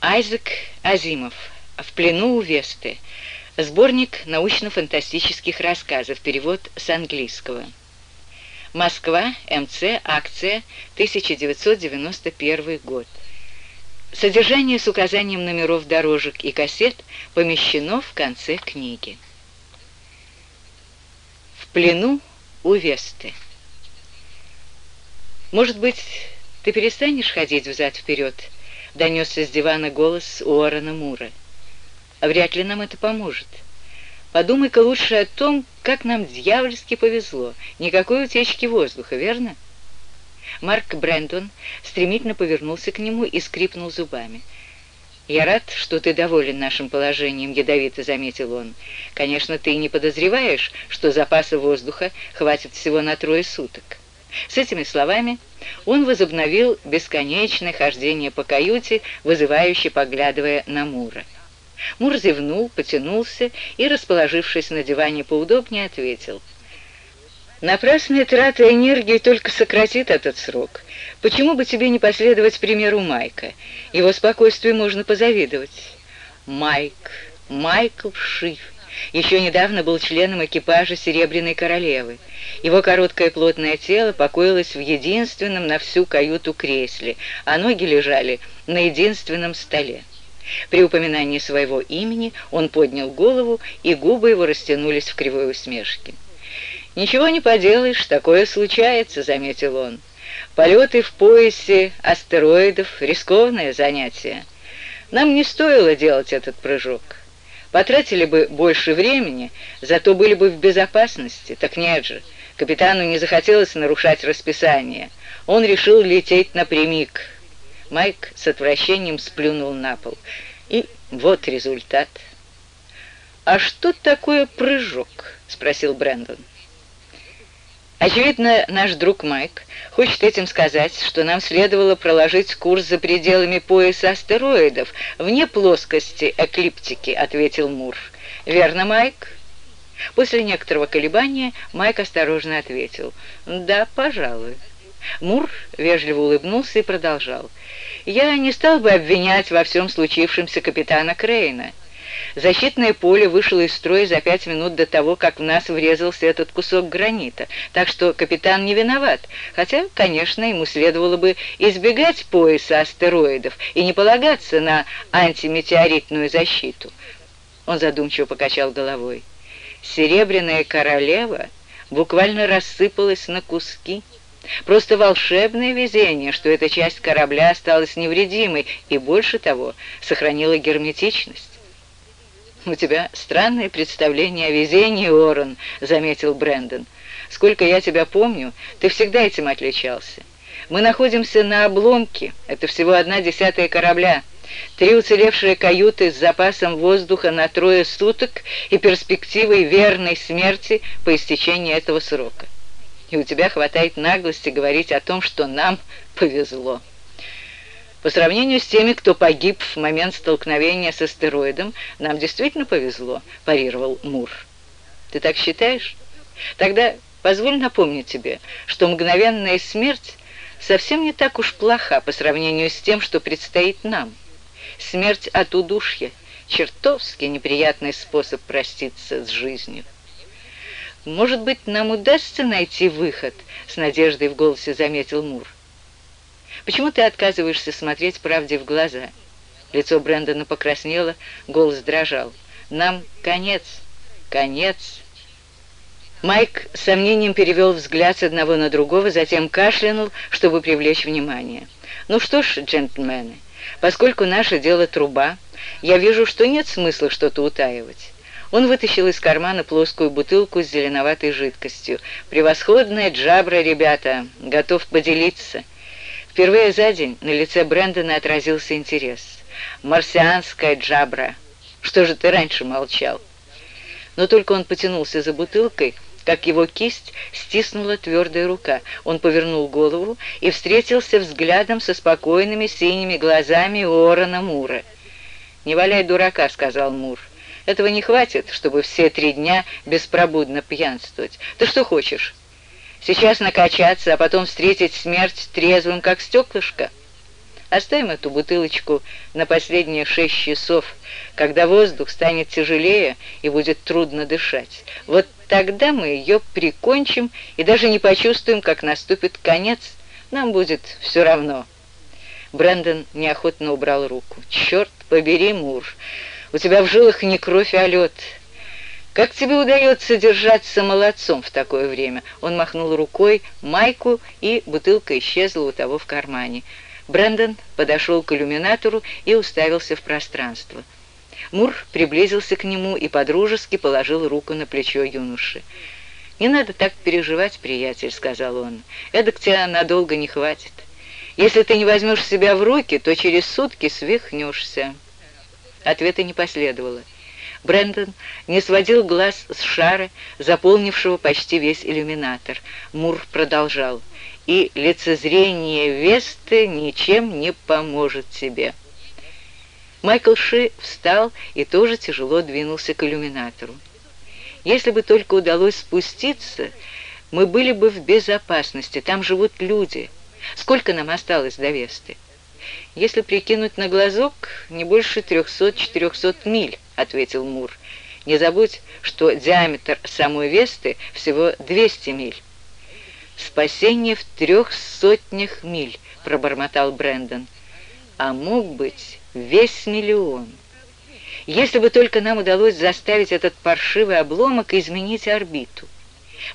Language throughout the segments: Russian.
Айзек Азимов. В плену у Весты. Сборник научно-фантастических рассказов. Перевод с английского. Москва, МЦ, акция, 1991 год. Содержание с указанием номеров дорожек и кассет помещено в конце книги. В плену у Весты. Может быть, ты перестанешь ходить взад-вперед? Донесся с дивана голос Уоррена Мура. Вряд ли нам это поможет. Подумай-ка лучше о том, как нам дьявольски повезло. Никакой утечки воздуха, верно? Марк Брэндон стремительно повернулся к нему и скрипнул зубами. «Я рад, что ты доволен нашим положением», — ядовито заметил он. «Конечно, ты не подозреваешь, что запаса воздуха хватит всего на трое суток». С этими словами он возобновил бесконечное хождение по каюте, вызывающе поглядывая на Мура. Мур зевнул, потянулся и, расположившись на диване поудобнее, ответил. «Напрасная трата энергии только сократит этот срок. Почему бы тебе не последовать примеру Майка? Его спокойствию можно позавидовать». Майк, Майкл Шиф, еще недавно был членом экипажа Серебряной Королевы. Его короткое плотное тело покоилось в единственном на всю каюту кресле, а ноги лежали на единственном столе. При упоминании своего имени он поднял голову, и губы его растянулись в кривой усмешке. «Ничего не поделаешь, такое случается», — заметил он. «Полеты в поясе астероидов — рискованное занятие. Нам не стоило делать этот прыжок. Потратили бы больше времени, зато были бы в безопасности. Так нет же, капитану не захотелось нарушать расписание. Он решил лететь напрямик». Майк с отвращением сплюнул на пол. И вот результат. «А что такое прыжок?» — спросил Брэндон. Очевидно, наш друг Майк хочет этим сказать, что нам следовало проложить курс за пределами пояса астероидов, вне плоскости эклиптики, ответил Мур. Верно, Майк? После некоторого колебания Майк осторожно ответил. Да, пожалуй. Мур вежливо улыбнулся и продолжал. «Я не стал бы обвинять во всем случившемся капитана Крейна. Защитное поле вышло из строя за пять минут до того, как в нас врезался этот кусок гранита, так что капитан не виноват, хотя, конечно, ему следовало бы избегать пояса астероидов и не полагаться на антиметеоритную защиту». Он задумчиво покачал головой. «Серебряная королева буквально рассыпалась на куски». Просто волшебное везение, что эта часть корабля осталась невредимой и, больше того, сохранила герметичность. «У тебя странное представление о везении, Орен», — заметил Брэндон. «Сколько я тебя помню, ты всегда этим отличался. Мы находимся на обломке, это всего одна десятая корабля, три уцелевшие каюты с запасом воздуха на трое суток и перспективой верной смерти по истечении этого срока и у тебя хватает наглости говорить о том, что нам повезло. По сравнению с теми, кто погиб в момент столкновения с астероидом, нам действительно повезло, парировал Мур. Ты так считаешь? Тогда позволь напомнить тебе, что мгновенная смерть совсем не так уж плоха по сравнению с тем, что предстоит нам. Смерть от удушья — чертовски неприятный способ проститься с жизнью. «Может быть, нам удастся найти выход?» — с надеждой в голосе заметил Мур. «Почему ты отказываешься смотреть правде в глаза?» Лицо Брэндона покраснело, голос дрожал. «Нам конец, конец!» Майк с сомнением перевел взгляд с одного на другого, затем кашлянул, чтобы привлечь внимание. «Ну что ж, джентльмены, поскольку наше дело труба, я вижу, что нет смысла что-то утаивать. Он вытащил из кармана плоскую бутылку с зеленоватой жидкостью. «Превосходная джабра, ребята! Готов поделиться!» Впервые за день на лице Брэндона отразился интерес. «Марсианская джабра! Что же ты раньше молчал?» Но только он потянулся за бутылкой, как его кисть стиснула твердая рука. Он повернул голову и встретился взглядом со спокойными синими глазами Уоррена Мура. «Не валяй дурака», — сказал Мур. Этого не хватит, чтобы все три дня беспробудно пьянствовать. Ты что хочешь? Сейчас накачаться, а потом встретить смерть трезвым, как стеклышко? Оставим эту бутылочку на последние шесть часов, когда воздух станет тяжелее и будет трудно дышать. Вот тогда мы ее прикончим и даже не почувствуем, как наступит конец. Нам будет все равно». Брэндон неохотно убрал руку. «Черт побери, Мур, у тебя в жилах не кровь, а лед. Как тебе удается держаться молодцом в такое время?» Он махнул рукой Майку, и бутылка исчезла у того в кармане. Брэндон подошел к иллюминатору и уставился в пространство. Мур приблизился к нему и подружески положил руку на плечо юноши. «Не надо так переживать, приятель», — сказал он. «Эдак тебя надолго не хватит. Если ты не возьмешь себя в руки, то через сутки свихнешься». Ответа не последовало. Брэндон не сводил глаз с шара, заполнившего почти весь иллюминатор. Мур продолжал. «И лицезрение Весты ничем не поможет тебе». Майкл Ши встал и тоже тяжело двинулся к иллюминатору. «Если бы только удалось спуститься, мы были бы в безопасности, там живут люди. Сколько нам осталось до Весты?» «Если прикинуть на глазок, не больше 300-400 миль», — ответил Мур. «Не забудь, что диаметр самой Весты всего 200 миль». «Спасение в трех сотнях миль», — пробормотал Брэндон. «А мог быть весь миллион». Если бы только нам удалось заставить этот паршивый обломок изменить орбиту.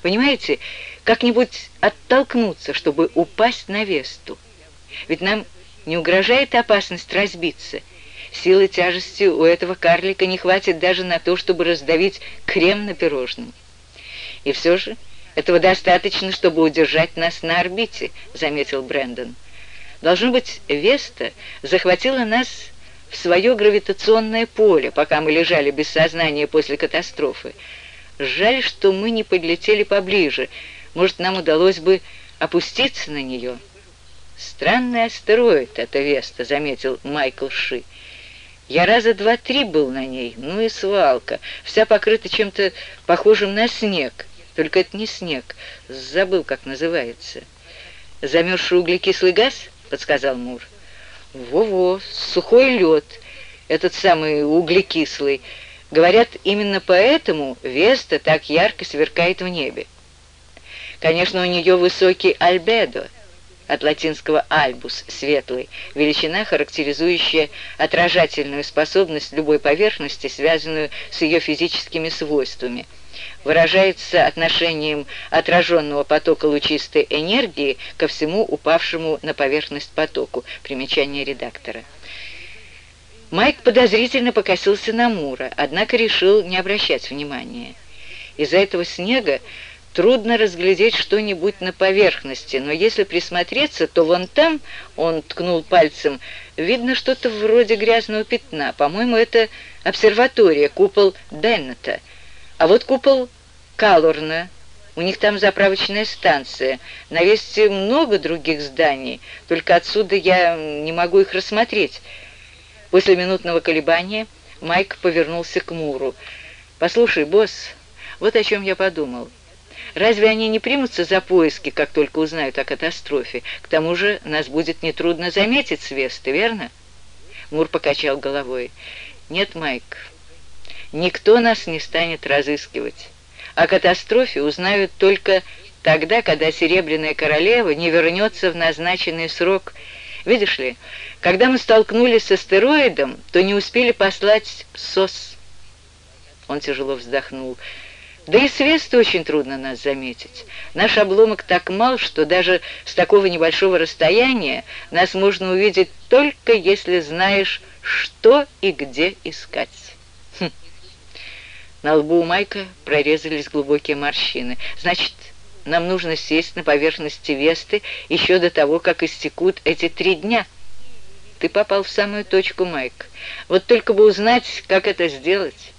Понимаете, как-нибудь оттолкнуться, чтобы упасть на Весту. Ведь нам не угрожает опасность разбиться. Силы тяжести у этого карлика не хватит даже на то, чтобы раздавить крем на пирожном. И все же этого достаточно, чтобы удержать нас на орбите, заметил Брэндон. Должно быть, Веста захватила нас в свое гравитационное поле, пока мы лежали без сознания после катастрофы. Жаль, что мы не подлетели поближе. Может, нам удалось бы опуститься на нее?» «Странный астероид это Веста», — заметил Майкл Ши. «Я раза два-три был на ней, ну и свалка, вся покрыта чем-то похожим на снег. Только это не снег, забыл, как называется». «Замерзший углекислый газ?» — подсказал Мур. «Во-во, сухой лед, этот самый углекислый. Говорят, именно поэтому Веста так ярко сверкает в небе. Конечно, у нее высокий альбедо, от латинского «альбус» — «светлый», величина, характеризующая отражательную способность любой поверхности, связанную с ее физическими свойствами. Выражается отношением отраженного потока лучистой энергии ко всему упавшему на поверхность потоку. Примечание редактора. Майк подозрительно покосился на Мура, однако решил не обращать внимания. Из-за этого снега Трудно разглядеть что-нибудь на поверхности, но если присмотреться, то вон там, он ткнул пальцем, видно что-то вроде грязного пятна. По-моему, это обсерватория, купол Беннета. А вот купол Калорна. У них там заправочная станция. На Весте много других зданий, только отсюда я не могу их рассмотреть. После минутного колебания Майк повернулся к Муру. «Послушай, босс, вот о чем я подумал». Разве они не примутся за поиски, как только узнают о катастрофе? К тому же нас будет нетрудно заметить с верно?» Мур покачал головой. «Нет, Майк, никто нас не станет разыскивать. О катастрофе узнают только тогда, когда Серебряная Королева не вернется в назначенный срок. Видишь ли, когда мы столкнулись с астероидом, то не успели послать СОС». Он тяжело вздохнул. Да и с Весты очень трудно нас заметить. Наш обломок так мал, что даже с такого небольшого расстояния нас можно увидеть только если знаешь, что и где искать. Хм. На лбу у Майка прорезались глубокие морщины. Значит, нам нужно сесть на поверхности Весты еще до того, как истекут эти три дня. Ты попал в самую точку, Майк. Вот только бы узнать, как это сделать.